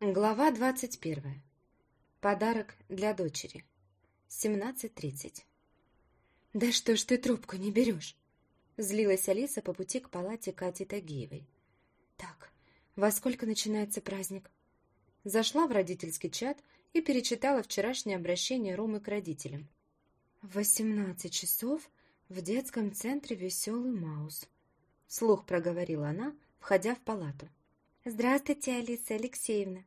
Глава двадцать первая. Подарок для дочери. 17.30. «Да что ж ты трубку не берешь?» Злилась Алиса по пути к палате Кати Тагиевой. «Так, во сколько начинается праздник?» Зашла в родительский чат и перечитала вчерашнее обращение Ромы к родителям. «В восемнадцать часов в детском центре «Веселый Маус», — слух проговорила она, входя в палату. «Здравствуйте, Алиса Алексеевна!»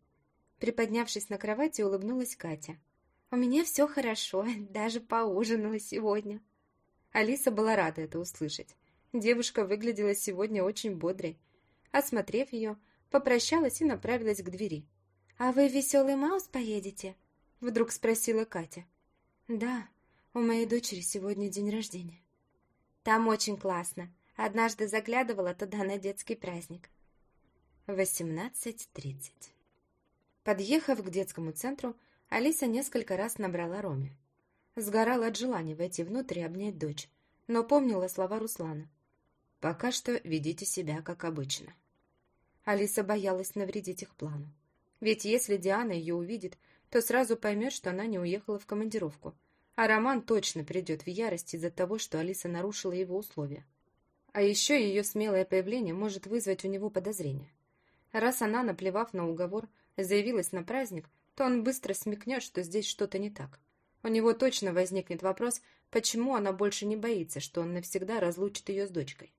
Приподнявшись на кровати, улыбнулась Катя. «У меня все хорошо, даже поужинала сегодня». Алиса была рада это услышать. Девушка выглядела сегодня очень бодрой. Осмотрев ее, попрощалась и направилась к двери. «А вы в «Веселый Маус» поедете?» Вдруг спросила Катя. «Да, у моей дочери сегодня день рождения». «Там очень классно. Однажды заглядывала туда на детский праздник. 18.30. Подъехав к детскому центру, Алиса несколько раз набрала Роме. Сгорала от желания войти внутрь и обнять дочь, но помнила слова Руслана. «Пока что ведите себя, как обычно». Алиса боялась навредить их плану. Ведь если Диана ее увидит, то сразу поймет, что она не уехала в командировку, а Роман точно придет в ярость из-за того, что Алиса нарушила его условия. А еще ее смелое появление может вызвать у него подозрения. Раз она, наплевав на уговор, заявилась на праздник, то он быстро смекнет, что здесь что-то не так. У него точно возникнет вопрос, почему она больше не боится, что он навсегда разлучит ее с дочкой.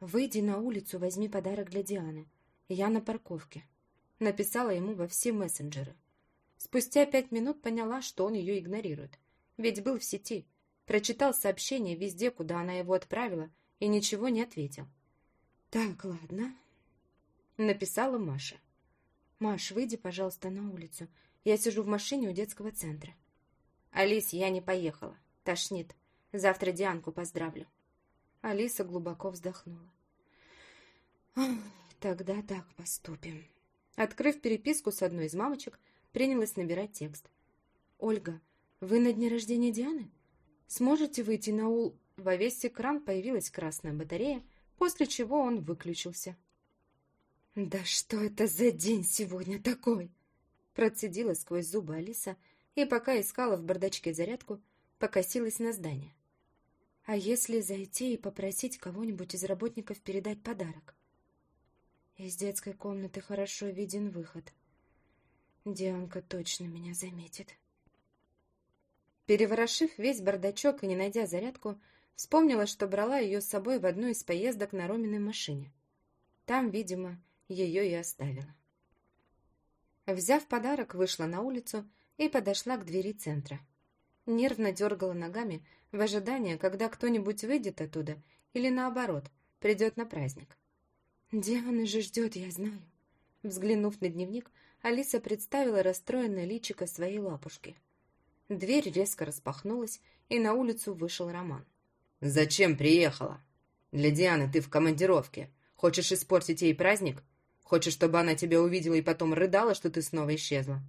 «Выйди на улицу, возьми подарок для Дианы. Я на парковке», — написала ему во все мессенджеры. Спустя пять минут поняла, что он ее игнорирует. Ведь был в сети, прочитал сообщение везде, куда она его отправила, и ничего не ответил. «Так, ладно, Написала Маша. «Маш, выйди, пожалуйста, на улицу. Я сижу в машине у детского центра». «Алис, я не поехала. Тошнит. Завтра Дианку поздравлю». Алиса глубоко вздохнула. «Тогда так поступим». Открыв переписку с одной из мамочек, принялась набирать текст. «Ольга, вы на дне рождения Дианы? Сможете выйти на ул...» Во весь экран появилась красная батарея, после чего он выключился. «Да что это за день сегодня такой?» Процедила сквозь зубы Алиса и, пока искала в бардачке зарядку, покосилась на здание. «А если зайти и попросить кого-нибудь из работников передать подарок?» Из детской комнаты хорошо виден выход. Дианка точно меня заметит. Переворошив весь бардачок и не найдя зарядку, вспомнила, что брала ее с собой в одну из поездок на Роминой машине. Там, видимо, ее и оставила. Взяв подарок, вышла на улицу и подошла к двери центра. Нервно дергала ногами в ожидании, когда кто-нибудь выйдет оттуда или, наоборот, придет на праздник. «Диана же ждет, я знаю». Взглянув на дневник, Алиса представила расстроенное личико своей лапушки. Дверь резко распахнулась, и на улицу вышел Роман. «Зачем приехала? Для Дианы ты в командировке. Хочешь испортить ей праздник? Хочешь, чтобы она тебя увидела и потом рыдала, что ты снова исчезла?»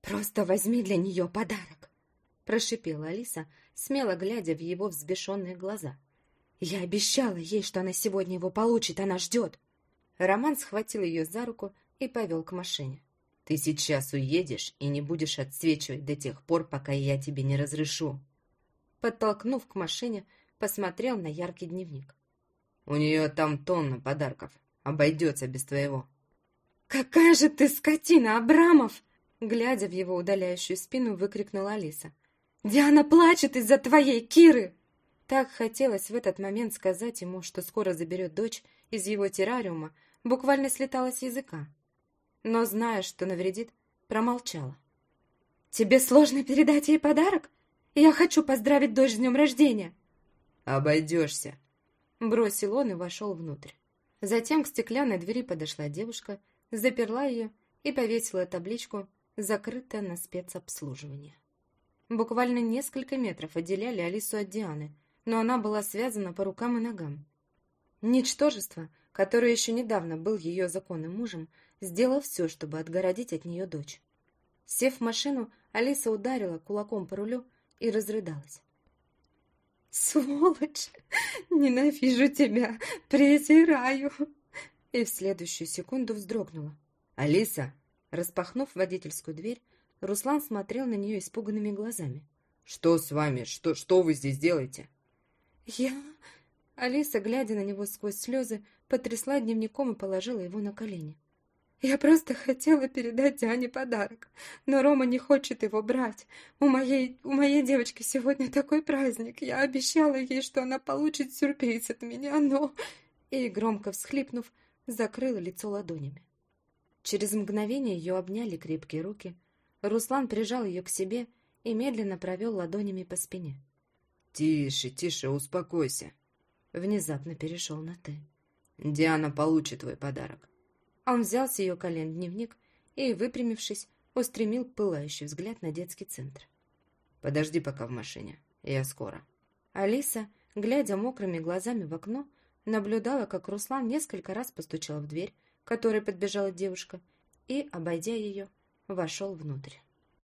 «Просто возьми для нее подарок», — прошипела Алиса, смело глядя в его взбешенные глаза. «Я обещала ей, что она сегодня его получит, она ждет». Роман схватил ее за руку и повел к машине. «Ты сейчас уедешь и не будешь отсвечивать до тех пор, пока я тебе не разрешу». Подтолкнув к машине, посмотрел на яркий дневник. «У нее там тонна подарков. Обойдется без твоего. «Какая же ты скотина, Абрамов!» Глядя в его удаляющую спину, выкрикнула Алиса. «Диана плачет из-за твоей Киры!» Так хотелось в этот момент сказать ему, что скоро заберет дочь из его террариума, буквально слетала с языка. Но, зная, что навредит, промолчала. «Тебе сложно передать ей подарок? Я хочу поздравить дочь с днем рождения!» «Обойдешься!» Бросил он и вошел внутрь. Затем к стеклянной двери подошла девушка, заперла ее и повесила табличку «Закрыто на спецобслуживание». Буквально несколько метров отделяли Алису от Дианы, но она была связана по рукам и ногам. Ничтожество, которое еще недавно был ее законным мужем, сделал все, чтобы отгородить от нее дочь. Сев в машину, Алиса ударила кулаком по рулю и разрыдалась. «Сволочь! Ненавижу тебя! Презираю!» И в следующую секунду вздрогнула. «Алиса!» Распахнув водительскую дверь, Руслан смотрел на нее испуганными глазами. «Что с вами? Что, что вы здесь делаете?» «Я...» Алиса, глядя на него сквозь слезы, потрясла дневником и положила его на колени. «Я просто хотела передать Диане подарок, но Рома не хочет его брать. У моей, у моей девочки сегодня такой праздник. Я обещала ей, что она получит сюрприз от меня, но...» И, громко всхлипнув, закрыла лицо ладонями. Через мгновение ее обняли крепкие руки. Руслан прижал ее к себе и медленно провел ладонями по спине. «Тише, тише, успокойся!» Внезапно перешел на «ты». Диана получит твой подарок. Он взял с ее колен дневник и, выпрямившись, устремил пылающий взгляд на детский центр. «Подожди пока в машине. Я скоро». Алиса, глядя мокрыми глазами в окно, наблюдала, как Руслан несколько раз постучал в дверь, к которой подбежала девушка, и, обойдя ее, вошел внутрь.